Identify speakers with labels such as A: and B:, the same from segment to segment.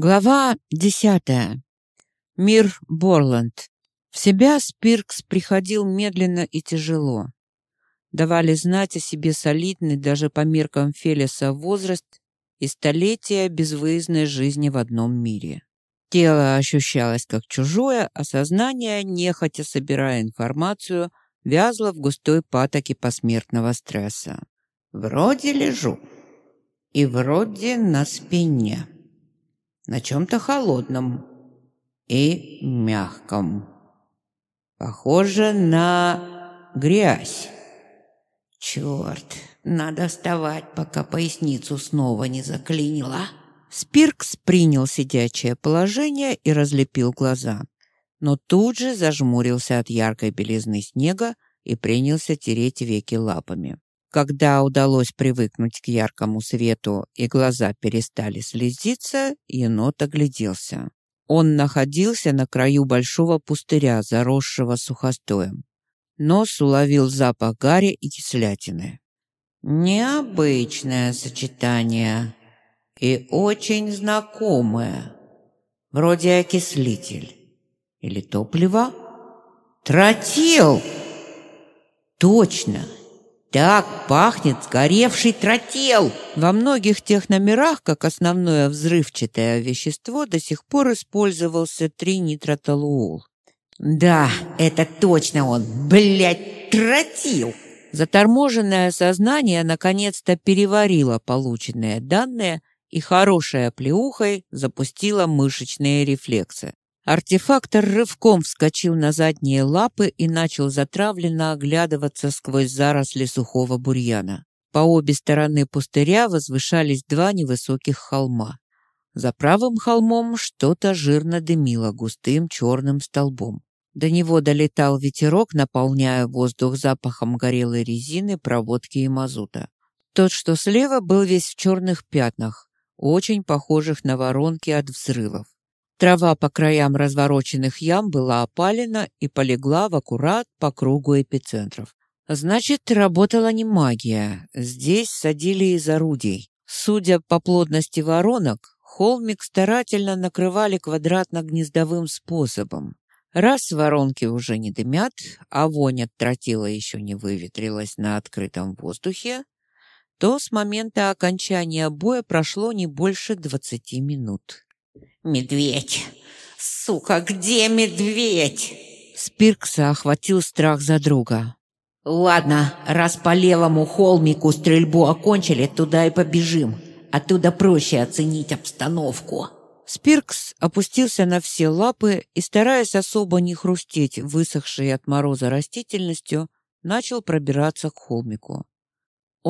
A: Глава десятая. Мир Борланд. В себя Спиркс приходил медленно и тяжело. Давали знать о себе солидный даже по меркам Фелиса возраст и столетия безвыездной жизни в одном мире. Тело ощущалось как чужое, а сознание, нехотя собирая информацию, вязло в густой патоке посмертного стресса.
B: «Вроде лежу, и вроде на спине» на чем-то холодном и мягком. Похоже на грязь. Черт, надо вставать, пока поясницу снова не заклинило.
A: Спиркс принял сидячее положение и разлепил глаза, но тут же зажмурился от яркой белизны снега и принялся тереть веки лапами. Когда удалось привыкнуть к яркому свету и глаза перестали слезиться, енот огляделся. Он находился на краю большого пустыря, заросшего сухостоем. Нос уловил запах гари и кислятины.
B: «Необычное сочетание и очень знакомое. Вроде окислитель. Или топливо? Тротил! Точно!» Так пахнет сгоревший тротел.
A: Во многих тех номерах как основное взрывчатое вещество до сих пор использовался тринитротолуол.
B: Да, это точно он. Блядь, тротил.
A: Заторможенное сознание наконец-то переварило полученные данные и хорошая плеухой запустила мышечные рефлексы. Артефактор рывком вскочил на задние лапы и начал затравленно оглядываться сквозь заросли сухого бурьяна. По обе стороны пустыря возвышались два невысоких холма. За правым холмом что-то жирно дымило густым черным столбом. До него долетал ветерок, наполняя воздух запахом горелой резины, проводки и мазута. Тот, что слева, был весь в черных пятнах, очень похожих на воронки от взрывов. Трава по краям развороченных ям была опалена и полегла в аккурат по кругу эпицентров. Значит, работала не магия. Здесь садили из орудий. Судя по плотности воронок, холмик старательно накрывали квадратно-гнездовым способом. Раз воронки уже не дымят, а вонь от тротила еще не выветрилась на открытом воздухе, то с момента окончания боя прошло не больше двадцати минут.
B: Медведь! Сука, где медведь?
A: Спиркса охватил страх за друга.
B: Ладно, раз по левому холмику стрельбу окончили, туда и побежим. Оттуда проще оценить обстановку.
A: Спиркс опустился на все лапы и, стараясь особо не хрустеть высохшей от мороза растительностью, начал пробираться к холмику.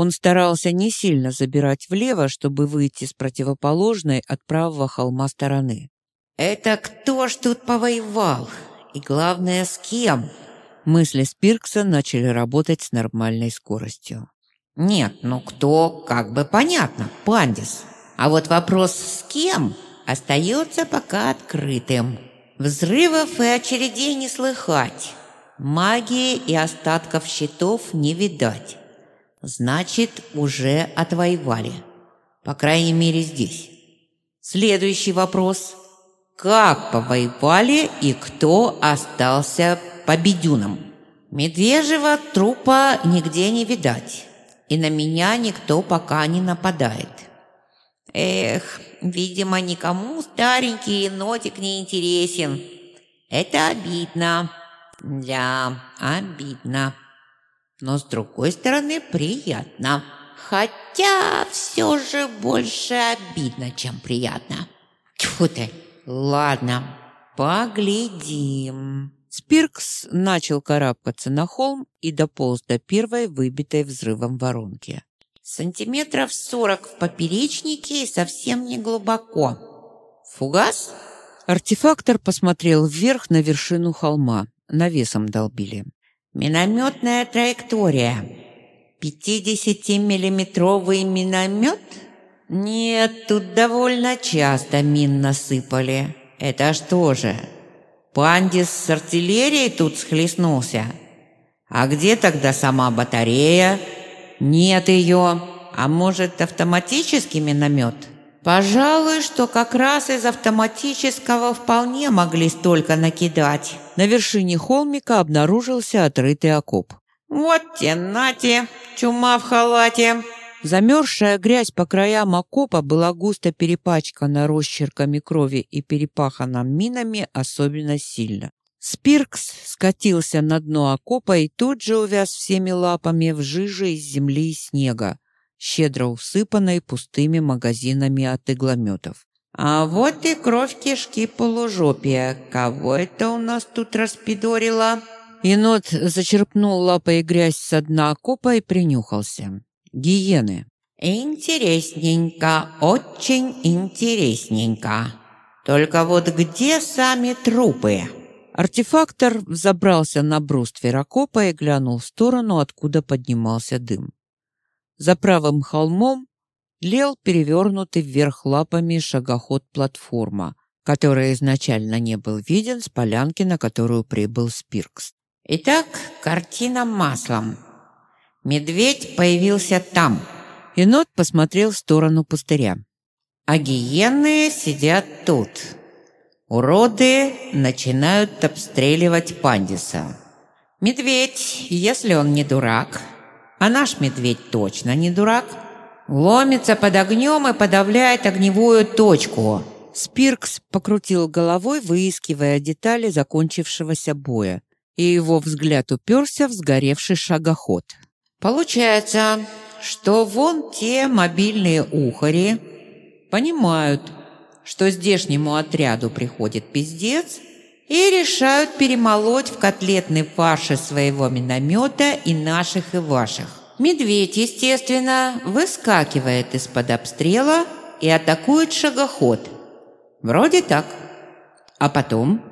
A: Он старался не сильно забирать влево, чтобы выйти с противоположной от правого холма стороны.
B: «Это кто ж тут повоевал? И главное, с кем?»
A: Мысли Спиркса начали работать с нормальной скоростью.
B: «Нет, ну кто, как бы понятно, Пандис. А вот вопрос «с кем?» остается пока открытым. Взрывов и очередей не слыхать. Магии и остатков щитов не видать. Значит, уже отвоевали. По крайней мере, здесь. Следующий вопрос. Как повоевали и кто остался победюном? Медвежьего трупа нигде не видать. И на меня никто пока не нападает. Эх, видимо, никому старенький енотик не интересен. Это обидно. Да, обидно но с другой стороны приятно. Хотя все же больше обидно, чем приятно. Тьфу ты, ладно, поглядим.
A: Спиркс начал карабкаться на холм и дополз до первой выбитой взрывом воронки.
B: Сантиметров сорок в поперечнике и совсем не глубоко. Фугас?
A: Артефактор посмотрел вверх на вершину холма. Навесом долбили.
B: Минометная траектория. 50-миллиметровый миномет? Нет, тут довольно часто мин насыпали. Это что же? Пандис с артиллерией тут схлестнулся? А где тогда сама батарея? Нет ее. А может, автоматический миномет? Пожалуй, что как раз из автоматического вполне могли столько накидать.
A: На вершине холмика обнаружился отрытый окоп.
B: Вот те нате, чума в халате.
A: Замерзшая грязь по краям окопа была густо перепачкана росчерками крови и перепахана минами особенно сильно. Спиркс скатился на дно окопа и тут же увяз всеми лапами в жиже из земли и снега, щедро усыпанной пустыми магазинами от иглометов.
B: «А вот и кровь кишки полужопия. Кого это у нас тут распидорило?»
A: Енот зачерпнул лапой грязь со дна окопа и принюхался. Гиены.
B: «Интересненько, очень интересненько. Только вот где сами трупы?»
A: Артефактор взобрался на бруствер окопа и глянул в сторону, откуда поднимался дым. За правым холмом лел перевернутый вверх лапами шагоход-платформа, который изначально не был виден с полянки, на которую прибыл Спиркс.
B: «Итак, картина маслом. Медведь появился там».
A: Енот посмотрел в сторону пустыря.
B: «А гиены сидят тут». Уроды начинают обстреливать пандиса. Медведь, если он не дурак, а наш медведь точно не дурак, ломится под огнем и подавляет огневую точку.
A: Спиркс покрутил головой, выискивая детали закончившегося боя, и его взгляд уперся в сгоревший шагоход.
B: Получается, что вон те мобильные ухари понимают, что здешнему отряду приходит пиздец, и решают перемолоть в котлетный фарш из своего миномета и наших, и ваших. Медведь, естественно, выскакивает из-под обстрела и атакует шагоход. Вроде так. А потом?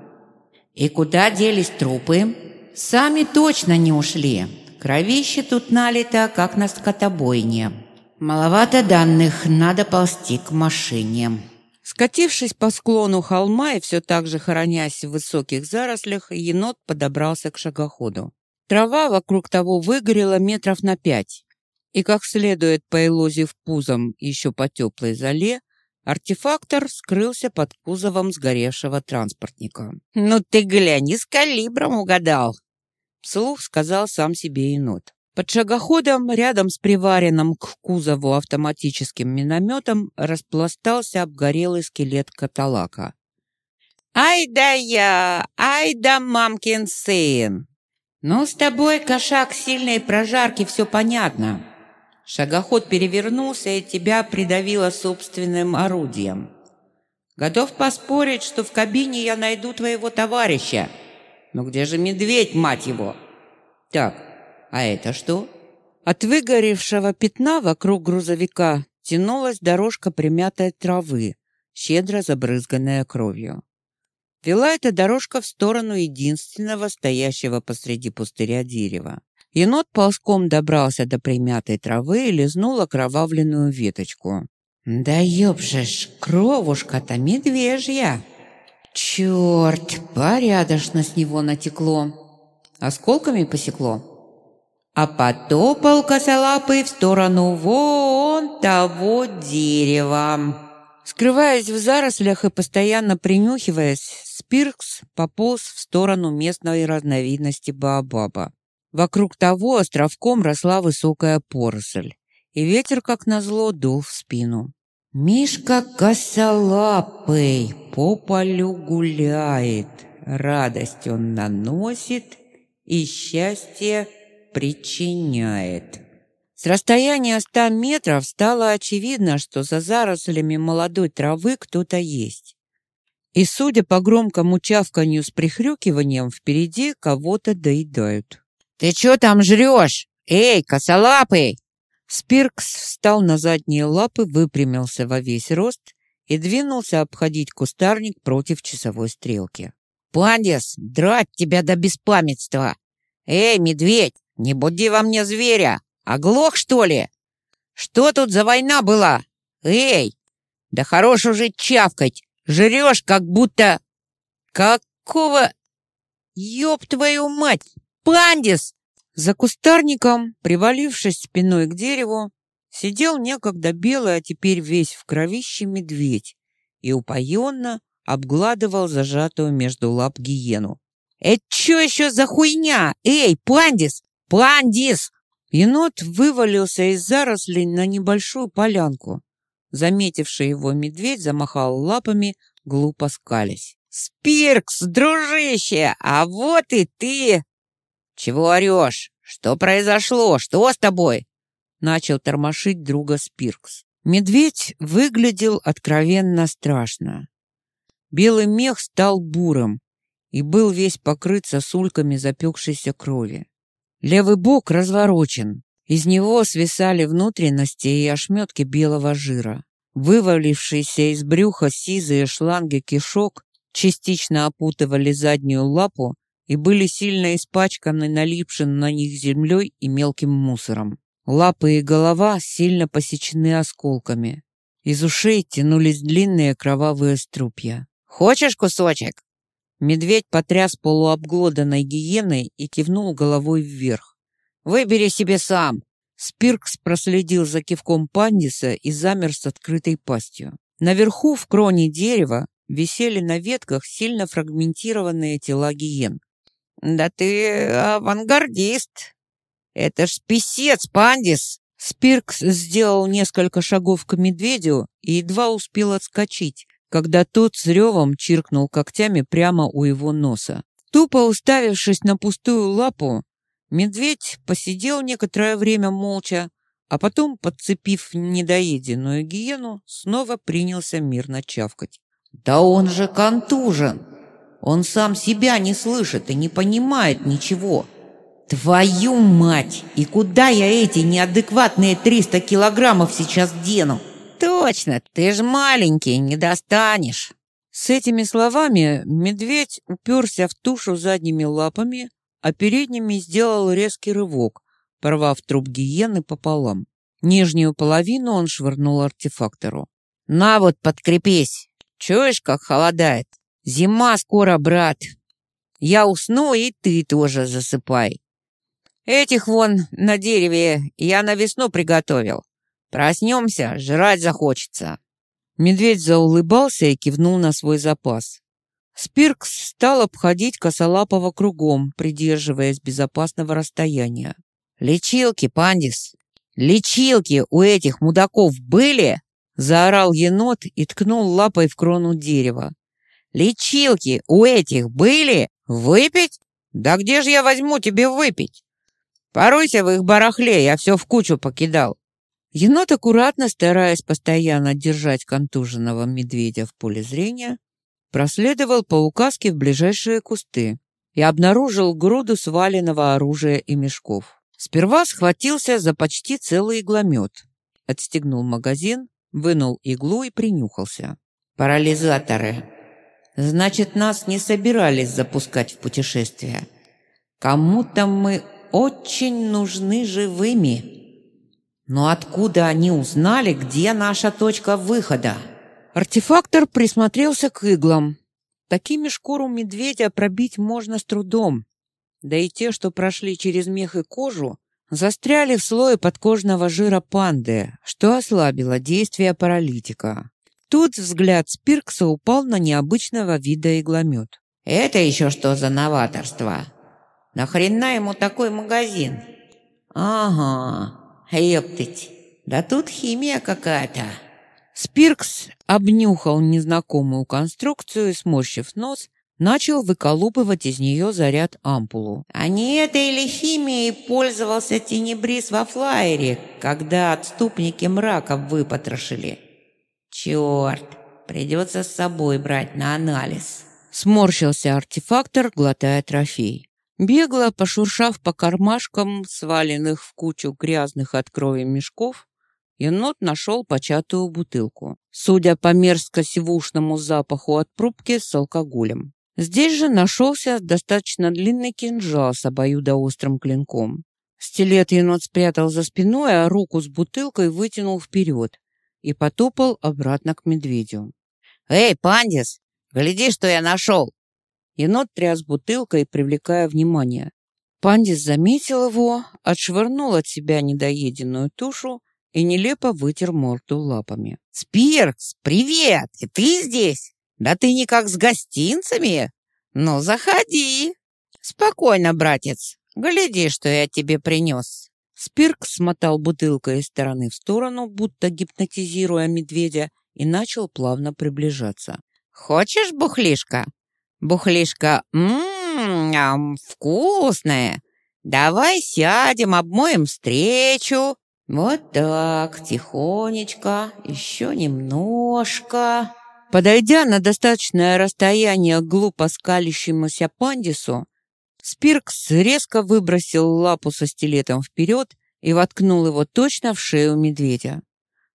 B: И куда делись трупы? Сами точно не ушли. Кровище тут налито, как на скотобойне. Маловато данных, надо ползти к машине.
A: Скатившись по склону холма и все так же хоронясь в высоких зарослях, енот подобрался к шагоходу. Трава вокруг того выгорела метров на пять, и, как следует по в пузом еще по теплой зале, артефактор скрылся под кузовом сгоревшего транспортника.
B: «Ну ты глянь, с калибром угадал!»
A: Вслух сказал сам себе енот. Под шагоходом, рядом с приваренным к кузову автоматическим минометом, распластался обгорелый скелет каталака.
B: «Ай да я! Ай да мамкин сын!» «Ну, с тобой, кошак, сильной прожарки, все понятно. Шагоход перевернулся и тебя придавило собственным орудием. Готов поспорить, что в кабине я найду твоего товарища. Но где же медведь, мать его?» «Так, а это что?
A: От выгоревшего пятна вокруг грузовика тянулась дорожка примятой травы, щедро забрызганная кровью. Вела эта дорожка в сторону единственного стоящего посреди пустыря дерева. Енот ползком добрался до примятой травы и лизнул окровавленную веточку.
B: «Да ёбжешь, кровушка-то медвежья!» «Чёрт, порядочно с него натекло!» «Осколками посекло?» а потопал косолапый в сторону вон того дерева.
A: Скрываясь в зарослях и постоянно принюхиваясь, Спиркс пополз в сторону местной разновидности баобаба. Вокруг того островком росла высокая поросль, и ветер, как назло, дул в спину.
B: «Мишка косолапый по полю гуляет, радость он наносит, и счастье причиняет.
A: С расстояния ста метров стало очевидно, что за зарослями молодой травы кто-то есть. И, судя по громкому чавканью с прихрюкиванием, впереди кого-то доедают.
B: «Ты что там жрешь? Эй, косолапый!»
A: Спиркс встал на задние лапы, выпрямился во весь рост и двинулся обходить кустарник против часовой стрелки.
B: «Пандис, драть тебя до беспамятства! Эй, медведь, не буди во мне зверя! Оглох, что ли? Что тут за война была? Эй! Да хорош уже чавкать! Жрешь, как будто... Какого... Ёб твою мать! Пандис!»
A: За кустарником, привалившись спиной к дереву, сидел некогда белый, а теперь весь в кровище медведь и упоенно обгладывал зажатую между лап гиену. «Это что еще за хуйня? Эй, Пандис! Пандис!» Енот вывалился из зарослей на небольшую полянку. Заметивший его медведь замахал лапами, глупо скались. «Спиркс, дружище, а вот и ты!» «Чего орешь? Что произошло? Что с тобой?» Начал тормошить друга Спиркс. Медведь выглядел откровенно страшно. Белый мех стал бурым и был весь покрыт сосульками запекшейся крови. Левый бок разворочен, из него свисали внутренности и ошметки белого жира. Вывалившиеся из брюха сизые шланги кишок частично опутывали заднюю лапу и были сильно испачканы налипшим на них землей и мелким мусором. Лапы и голова сильно посечены осколками. Из ушей тянулись длинные кровавые струпья. «Хочешь кусочек?» Медведь потряс полуобглоданной гиеной и кивнул головой вверх. «Выбери себе сам!» Спиркс проследил за кивком пандиса и замер с открытой пастью. Наверху, в кроне дерева, висели на ветках сильно фрагментированные тела гиен. «Да ты авангардист! Это ж писец, пандис!» Спиркс сделал несколько шагов к медведю и едва успел отскочить, когда тот с ревом чиркнул когтями прямо у его носа. Тупо уставившись на пустую лапу, медведь посидел некоторое время молча, а потом, подцепив недоеденную гиену, снова принялся мирно чавкать.
B: «Да он же контужен! Он сам себя не слышит и не понимает ничего! Твою мать! И куда я эти неадекватные 300 килограммов сейчас дену?»
A: «Точно, ты ж маленький, не достанешь!» С этими словами медведь уперся в тушу задними лапами, а передними сделал резкий рывок, порвав труп гиены пополам. Нижнюю половину он швырнул артефактору. «На вот, подкрепись! Чуешь, как холодает? Зима скоро, брат! Я усну, и ты тоже засыпай. Этих вон на дереве я на весну приготовил. Проснемся, жрать захочется». Медведь заулыбался и кивнул на свой запас. Спиркс стал обходить косолапого кругом, придерживаясь безопасного расстояния. «Лечилки, Пандис! Лечилки у этих мудаков были?» Заорал енот и ткнул лапой в крону дерева. «Лечилки у этих были? Выпить? Да где же я возьму тебе выпить? Поройся в их барахле, я все в кучу покидал. Енот, аккуратно стараясь постоянно держать контуженного медведя в поле зрения, проследовал по указке в ближайшие кусты и обнаружил груду сваленного оружия и мешков. Сперва схватился за почти целый игломет, отстегнул магазин, вынул иглу и принюхался.
B: «Парализаторы. Значит, нас не собирались запускать в путешествие. Кому-то мы очень нужны живыми». Но откуда они узнали, где наша точка выхода?
A: Артефактор присмотрелся к иглам. Такими шкуру медведя пробить можно с трудом. Да и те, что прошли через мех и кожу, застряли в слое подкожного жира панды, что ослабило действие паралитика. Тут взгляд Спиркса упал на необычного вида игломет.
B: «Это еще что за новаторство? Нахрена ему такой магазин?» «Ага, Ептыть, да тут химия какая-то.
A: Спиркс обнюхал незнакомую конструкцию и, сморщив нос, начал выколупывать из нее заряд ампулу.
B: А не этой ли химией пользовался Тенебрис во флайере, когда отступники мрака выпотрошили? Черт, придется с собой брать на анализ.
A: Сморщился артефактор, глотая трофей. Бегло пошуршав по кармашкам, сваленных в кучу грязных от крови мешков, енот нашел початую бутылку, судя по мерзко-сивушному запаху от пробки с алкоголем. Здесь же нашелся достаточно длинный кинжал с обоюдоострым клинком. Стилет енот спрятал за спиной, а руку с бутылкой вытянул вперед и потопал обратно к медведю. «Эй, пандис, гляди, что я нашел!» Енот тряс бутылкой, привлекая внимание. Пандис заметил его, отшвырнул от себя недоеденную тушу и нелепо вытер морду лапами.
B: «Спиркс, привет! И ты здесь? Да ты никак с гостинцами? Ну, заходи!» «Спокойно, братец. Гляди, что я тебе принес».
A: Спирк смотал бутылкой из стороны в сторону, будто гипнотизируя медведя, и начал плавно приближаться.
B: «Хочешь бухлишка? Бухлишка, ммм, вкусная. Давай сядем, обмоем встречу. Вот так, тихонечко, еще немножко».
A: Подойдя на достаточное расстояние к глупо скалящемуся пандису, Спиркс резко выбросил лапу со стилетом вперед и воткнул его точно в шею медведя.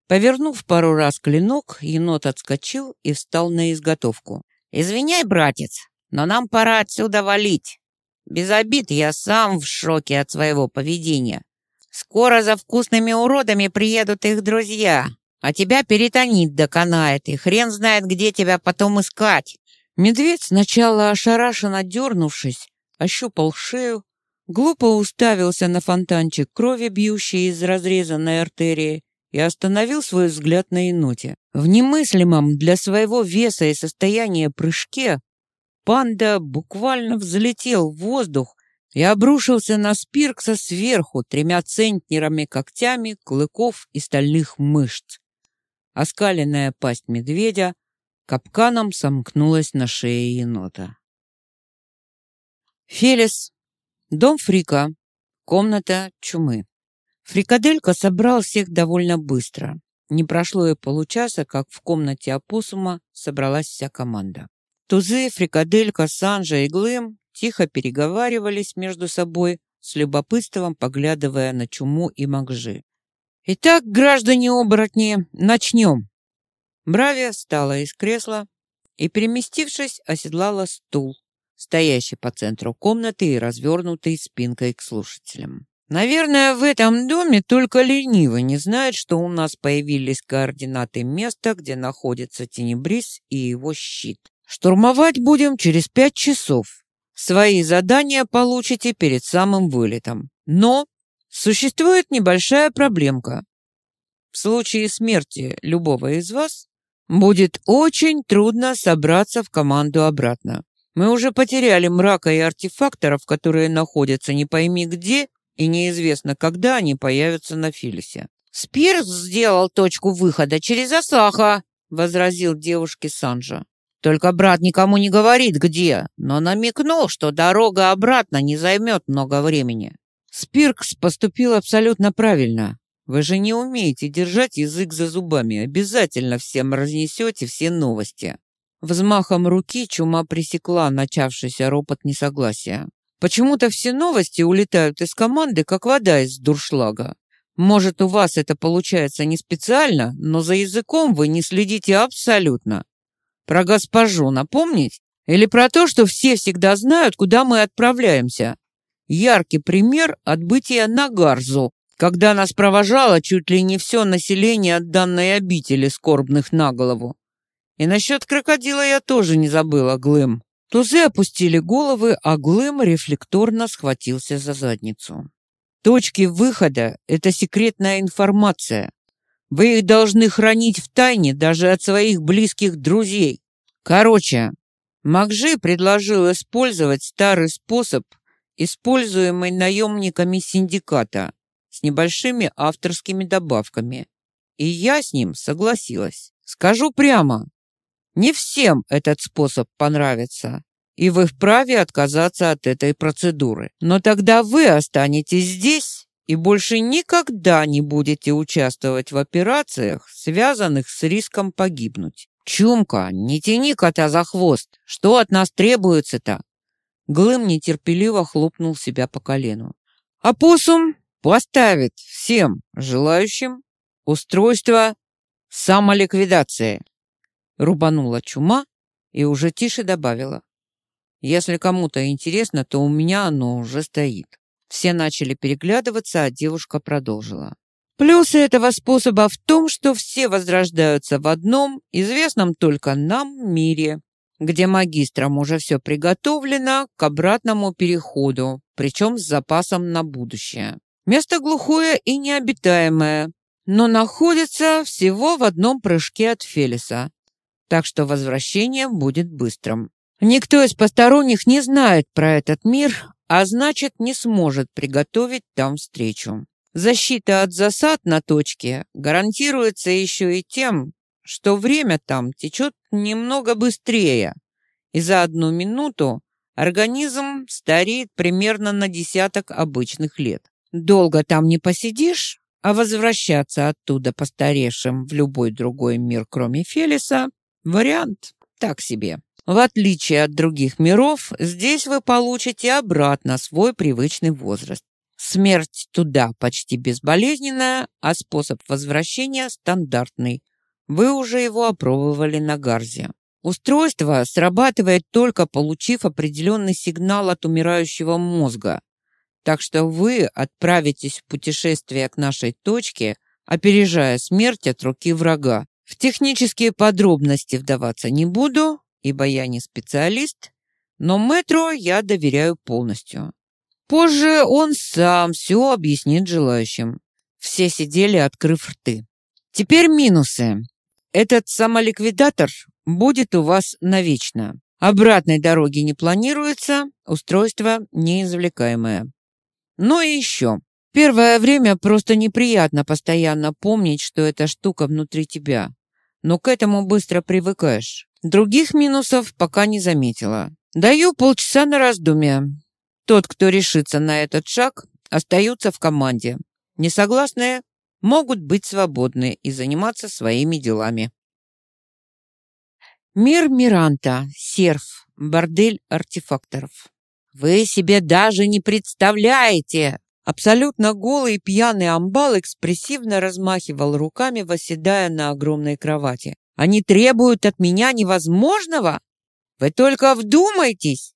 A: Повернув пару раз клинок, енот отскочил и встал на изготовку.
B: «Извиняй, братец, но нам пора отсюда валить. Без обид я сам в шоке от своего поведения. Скоро за вкусными уродами приедут их друзья, а тебя перетонит доконает, и хрен знает, где тебя потом искать».
A: Медведь, сначала ошарашенно дернувшись, ощупал шею, глупо уставился на фонтанчик крови, бьющий из разрезанной артерии, и остановил свой взгляд на еноте. В немыслимом для своего веса и состояния прыжке панда буквально взлетел в воздух и обрушился на Спиркса сверху тремя центнерами когтями, клыков и стальных мышц. Оскаленная пасть медведя капканом сомкнулась на шее енота. Фелис. Дом Фрика. Комната чумы. Фрикаделька собрал всех довольно быстро. Не прошло и получаса, как в комнате опоссума собралась вся команда. Тузы, Фрикаделька, Санжа и Глэм тихо переговаривались между собой, с любопытством поглядывая на чуму и Макжи. «Итак, граждане-оборотни, начнем!» Бравия встала из кресла и, переместившись, оседлала стул, стоящий по центру комнаты и развернутый спинкой к слушателям. Наверное, в этом доме только ленивый не знает, что у нас появились координаты места, где находится Тенебрис и его щит. Штурмовать будем через пять часов. Свои задания получите перед самым вылетом. Но существует небольшая проблемка. В случае смерти любого из вас будет очень трудно собраться в команду обратно. Мы уже потеряли мрака и артефакторов, которые находятся не пойми где и неизвестно, когда они появятся на Филисе.
B: «Спирс сделал точку выхода через Асаха», — возразил девушке Санжа. «Только брат никому не говорит, где, но намекнул, что дорога обратно не займет много времени».
A: Спиркс поступил абсолютно правильно. Вы же не умеете держать язык за зубами. Обязательно всем разнесете все новости. Взмахом руки чума пресекла начавшийся ропот несогласия. Почему-то все новости улетают из команды, как вода из дуршлага. Может, у вас это получается не специально, но за языком вы не следите абсолютно. Про госпожу напомнить? Или про то, что все всегда знают, куда мы отправляемся? Яркий пример отбытия на Гарзу, когда нас провожало чуть ли не все население от данной обители скорбных на голову. И насчет крокодила я тоже не забыла, Глым. Тузы опустили головы, а Глэм рефлекторно схватился за задницу. Точки выхода — это секретная информация. Вы их должны хранить в тайне даже от своих близких друзей. Короче, Макжи предложил использовать старый способ, используемый наемниками синдиката, с небольшими авторскими добавками. И я с ним согласилась. Скажу прямо, не всем этот способ понравится, и вы вправе отказаться от этой процедуры. Но тогда вы останетесь здесь и больше никогда не будете участвовать в операциях, связанных с риском погибнуть. Чумка, не тяни кота за хвост. Что от нас требуется-то? Глым нетерпеливо хлопнул себя по колену. Апоссум поставит всем желающим устройство самоликвидации рубанула чума и уже тише добавила. Если кому-то интересно, то у меня оно уже стоит. Все начали переглядываться, а девушка продолжила. Плюсы этого способа в том, что все возрождаются в одном, известном только нам мире, где магистрам уже все приготовлено к обратному переходу, причем с запасом на будущее. Место глухое и необитаемое, но находится всего в одном прыжке от Фелиса, так что возвращение будет быстрым. Никто из посторонних не знает про этот мир, а значит, не сможет приготовить там встречу. Защита от засад на точке гарантируется еще и тем, что время там течет немного быстрее, и за одну минуту организм стареет примерно на десяток обычных лет. Долго там не посидишь, а возвращаться оттуда постаревшим в любой другой мир, кроме Фелиса, вариант так себе. В отличие от других миров, здесь вы получите обратно свой привычный возраст. Смерть туда почти безболезненная, а способ возвращения стандартный. Вы уже его опробовали на Гарзе. Устройство срабатывает только получив определенный сигнал от умирающего мозга. Так что вы отправитесь в путешествие к нашей точке, опережая смерть от руки врага. В технические подробности вдаваться не буду, ибо я не специалист, но метро я доверяю полностью. Позже он сам все объяснит желающим. Все сидели, открыв рты. Теперь минусы. Этот самоликвидатор будет у вас навечно. Обратной дороги не планируется, устройство неизвлекаемое. Но и еще. Первое время просто неприятно постоянно помнить, что эта штука внутри тебя. Но к этому быстро привыкаешь. Других минусов пока не заметила. Даю полчаса на раздумье. Тот, кто решится на этот шаг, остается в команде. Несогласные могут быть свободны и заниматься своими делами. Мир Миранта, серф, бордель артефакторов. Вы себе даже не представляете! Абсолютно голый пьяный амбал экспрессивно размахивал руками, восседая на огромной кровати. Они требуют от меня невозможного? Вы только вдумайтесь!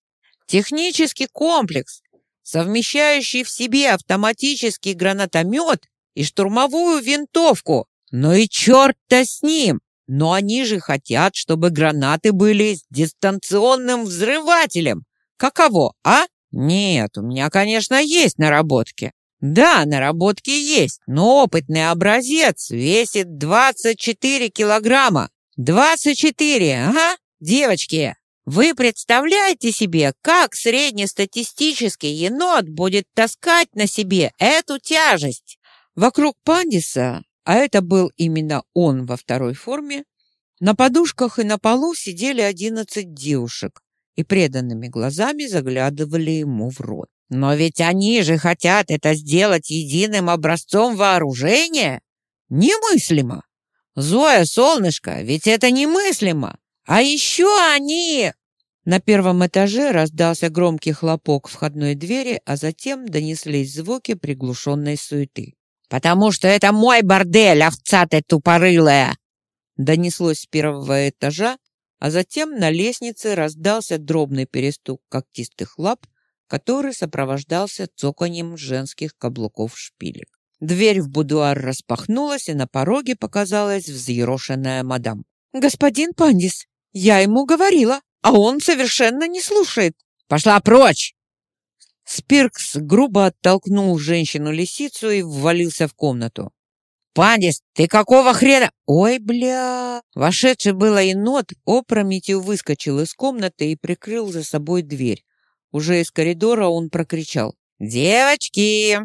A: Технический комплекс, совмещающий в себе автоматический гранатомет и штурмовую винтовку. Ну и черт-то с ним! Но они же хотят, чтобы гранаты были с дистанционным взрывателем. Каково, а? Нет, у меня, конечно, есть наработки. Да, наработки есть, но опытный образец весит 24 килограмма. 24, ага, девочки. Вы представляете себе, как среднестатистический енот будет таскать на себе эту тяжесть? Вокруг Пандиса, а это был именно он во второй форме, на подушках и на полу сидели одиннадцать девушек и преданными глазами заглядывали ему в рот. Но ведь они же хотят это сделать единым образцом вооружения? Немыслимо! Зоя, солнышко, ведь это немыслимо! А еще они...» На первом этаже раздался громкий хлопок входной двери, а затем донеслись звуки приглушенной суеты. «Потому что это мой бордель, овца ты тупорылая!» Донеслось с первого этажа, а затем на лестнице раздался дробный перестук когтистых лап, который сопровождался цоканьем женских каблуков шпилек. Дверь в будуар распахнулась, и на пороге показалась взъерошенная мадам. «Господин Пандис, я ему говорила, а он совершенно не слушает. Пошла прочь!» Спиркс грубо оттолкнул женщину-лисицу и ввалился в комнату. «Пандис, ты какого хрена?» «Ой, бля!» Вошедший было енот опрометью выскочил из комнаты и прикрыл за собой дверь. Уже из коридора он прокричал. «Девочки,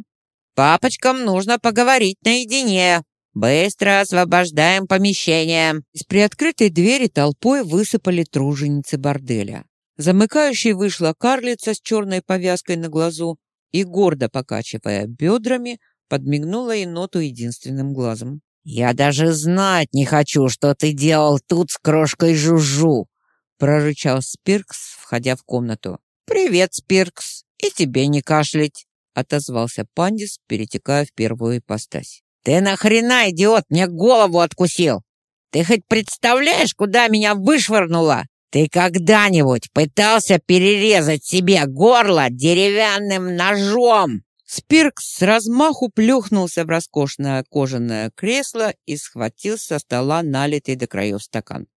A: папочкам нужно поговорить наедине!» «Быстро освобождаем помещение!» Из приоткрытой двери толпой высыпали труженицы борделя. Замыкающей вышла карлица с черной повязкой на глазу и, гордо покачивая бедрами, подмигнула еноту единственным глазом. «Я даже знать не хочу, что ты делал тут с крошкой Жужу!» прорычал Спиркс, входя в комнату. «Привет, Спиркс! И тебе не кашлять!» отозвался Пандис, перетекая в первую ипостась. «Ты нахрена, идиот, мне голову откусил? Ты хоть представляешь, куда меня вышвырнуло? Ты когда-нибудь пытался перерезать себе горло деревянным ножом?» Спиркс с размаху плюхнулся в роскошное кожаное кресло и схватил со стола налитый до краев стакан.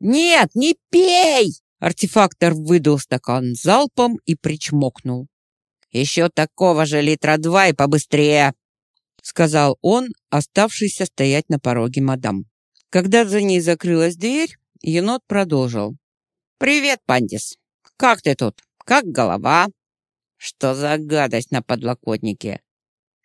A: «Нет, не пей!» Артефактор выдал стакан залпом и причмокнул. «Еще такого же литра два и побыстрее!» сказал он, оставшийся стоять на пороге мадам. Когда за ней закрылась дверь, енот продолжил. «Привет, Пандис. Как ты тут? Как голова?» «Что за гадость на подлокотнике?»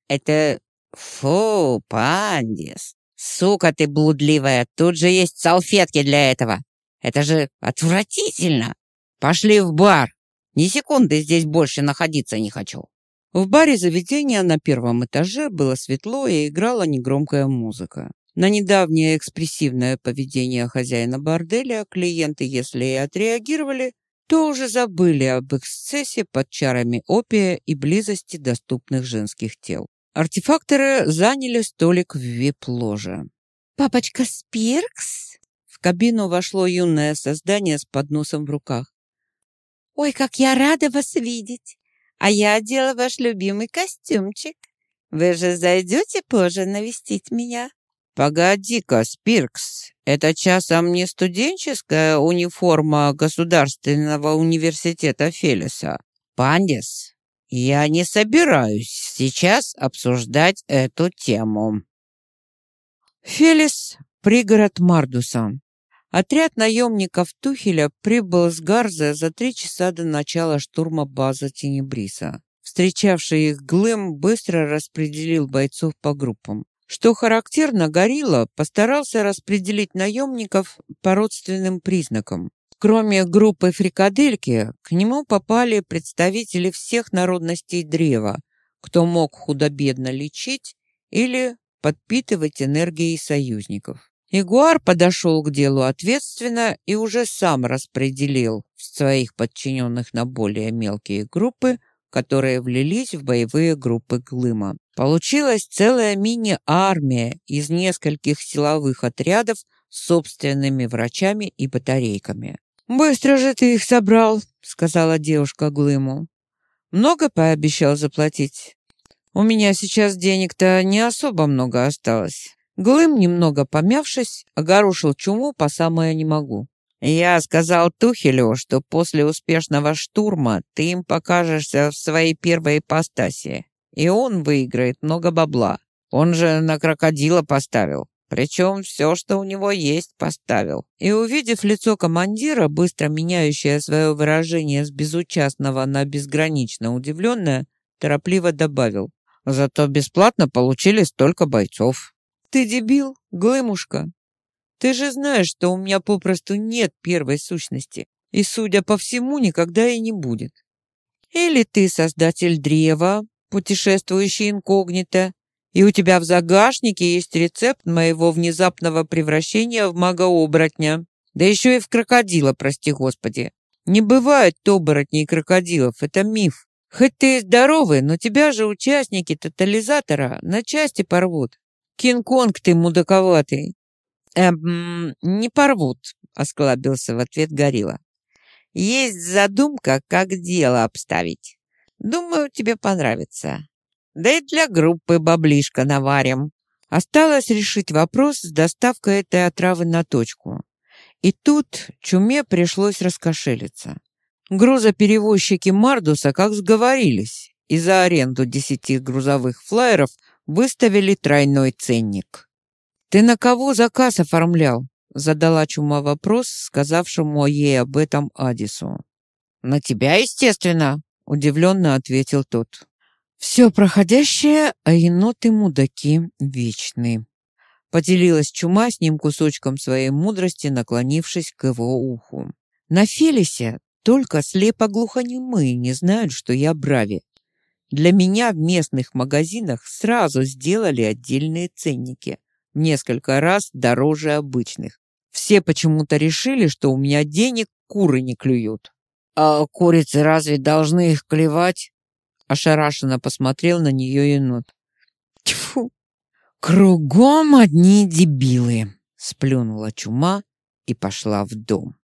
A: «Это... Фу, Пандис. Сука ты блудливая, тут же есть салфетки для этого. Это же отвратительно. Пошли в бар. Ни секунды здесь больше находиться не хочу». В баре заведения на первом этаже было светло и играла негромкая музыка. На недавнее экспрессивное поведение хозяина борделя клиенты, если и отреагировали, то уже забыли об эксцессе под чарами опия и близости доступных женских тел. Артефакторы заняли столик в вип-ложе.
C: «Папочка Спиркс?»
A: В кабину вошло юное создание с подносом в руках.
C: «Ой, как я рада вас видеть! А я одела ваш любимый костюмчик. Вы же зайдете позже навестить меня?»
A: «Погоди-ка, Спиркс, это часом не студенческая униформа Государственного университета Фелиса? Пандис, я не собираюсь сейчас обсуждать эту тему». Фелис — пригород Мардуса. Отряд наемников Тухеля прибыл с Гарза за три часа до начала штурма базы Тенебриса. Встречавший их Глэм быстро распределил бойцов по группам. Что характерно, Горилла постарался распределить наемников по родственным признакам. Кроме группы фрикадельки, к нему попали представители всех народностей древа, кто мог худо-бедно лечить или подпитывать энергией союзников. Ягуар подошел к делу ответственно и уже сам распределил своих подчиненных на более мелкие группы, которые влились в боевые группы Глыма. Получилась целая мини-армия из нескольких силовых отрядов с собственными врачами и батарейками. «Быстро же ты их собрал», — сказала девушка Глыму. «Много пообещал заплатить?» «У меня сейчас денег-то не особо много осталось». Глым, немного помявшись, огорошил чуму по самое не могу. «Я сказал Тухелю, что после успешного штурма ты им покажешься в своей первой ипостаси, и он выиграет много бабла. Он же на крокодила поставил. Причем все, что у него есть, поставил. И увидев лицо командира, быстро меняющее свое выражение с безучастного на безгранично удивленное, торопливо добавил. Зато бесплатно получили столько бойцов. «Ты дебил, Глымушка? Ты же знаешь, что у меня попросту нет первой сущности, и, судя по всему, никогда и не будет. Или ты создатель древа, путешествующий инкогнито, и у тебя в загашнике есть рецепт моего внезапного превращения в мага-оборотня, да еще и в крокодила, прости господи. Не бывает оборотней крокодилов, это миф. Хоть ты и здоровый, но тебя же участники тотализатора на части порвут. Кинг-Конг ты мудаковатый. Эм, не порвут, осклабился в ответ Горилла. Есть задумка, как дело обставить. Думаю, тебе понравится. Да и для группы баблишка наварим. Осталось решить вопрос с доставкой этой отравы на точку. И тут чуме пришлось раскошелиться. Грузоперевозчики Мардуса как сговорились, и за аренду десяти грузовых флайеров выставили тройной ценник. «Ты на кого заказ оформлял?» задала Чума вопрос, сказавшему ей об этом Адису. «На тебя, естественно», — удивленно ответил тот. «Все проходящее, а еноты-мудаки вечны», — поделилась Чума с ним кусочком своей мудрости, наклонившись к его уху. «На Фелисе только слепо-глухонемые не знают, что я Брави. Для меня в местных магазинах сразу сделали отдельные ценники, несколько раз дороже обычных. Все почему-то решили, что у меня денег куры не клюют. «А курицы разве должны их клевать?» Ошарашенно посмотрел на нее енот. «Тьфу! Кругом одни дебилы!» Сплюнула чума и пошла в дом.